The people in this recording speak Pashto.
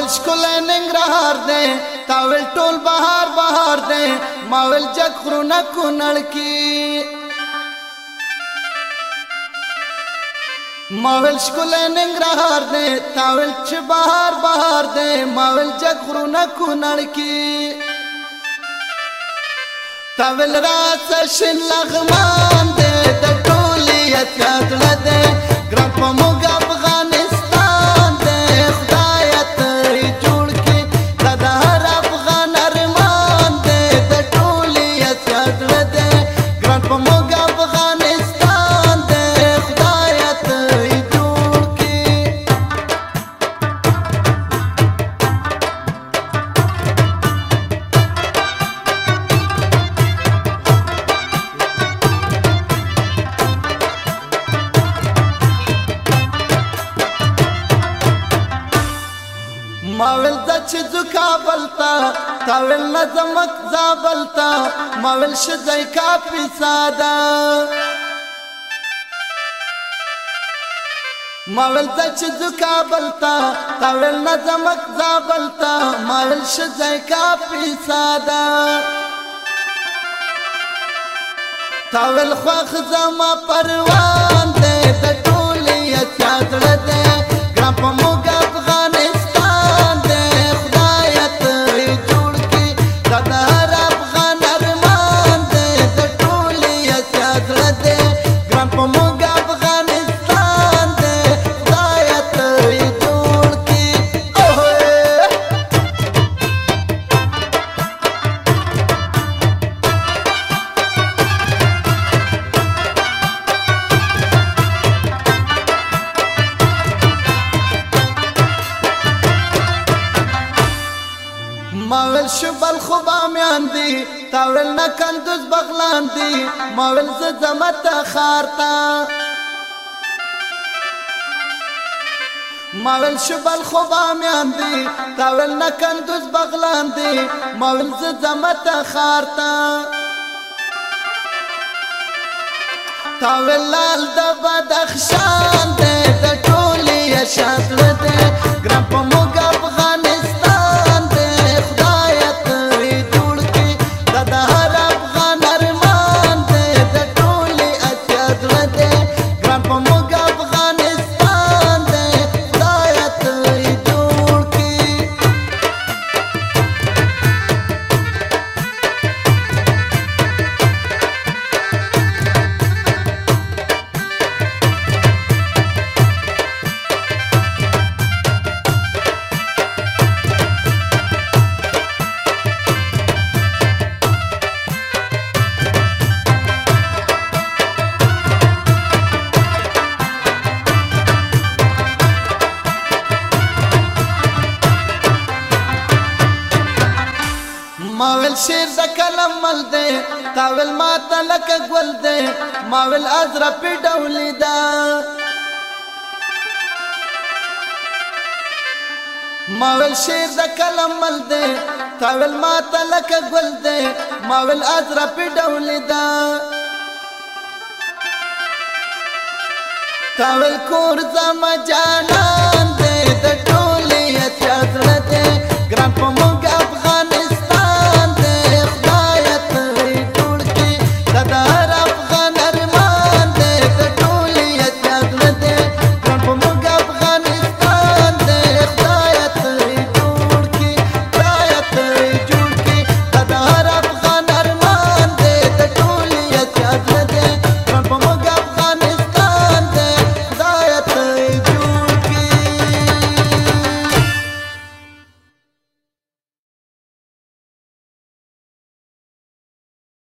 ماول شکل ننګرهار دې تاول ټول بهار بهار دې ماول جگ خرونه کونړ کی ماول شکل ننګرهار دې تاول چې بهار بهار دې ماول جگ خرونه کونړ کی تاول را سشن لغمان دې د ټولې اتیا دې ګرپ موګه ماویل ز چې زو کابل تا کاویل نظمک زابل تا ماویل ش ځای کا پیسادا ماویل ز چې زو کابل تا کاویل نظمک زابل تا ماویل ش ځای کا پیسادا تاویل خوخ زما پروان دې د ټولې اتیا دړه ما ول شبل خو بامیان دی تا ول نه کندوز بغلان دی ما ول ز زمت خارتا ما ول شبل خو بامیان دی تا ول نه کندوز بغلان دی ما ول ز زمت خارتا تا ول لال د بدخشان دی د ټولې شاتله دی ګرپ موګ شیر د کلم مل دی قاول ما تلک گل دی ماول ازر په ډول دا ماول شیر د کلم مل دی قاول ما تلک گل دی ماول ازر په ډول دا قاول کور زما جانان دی د ټولې اتیا زړه دی ګران په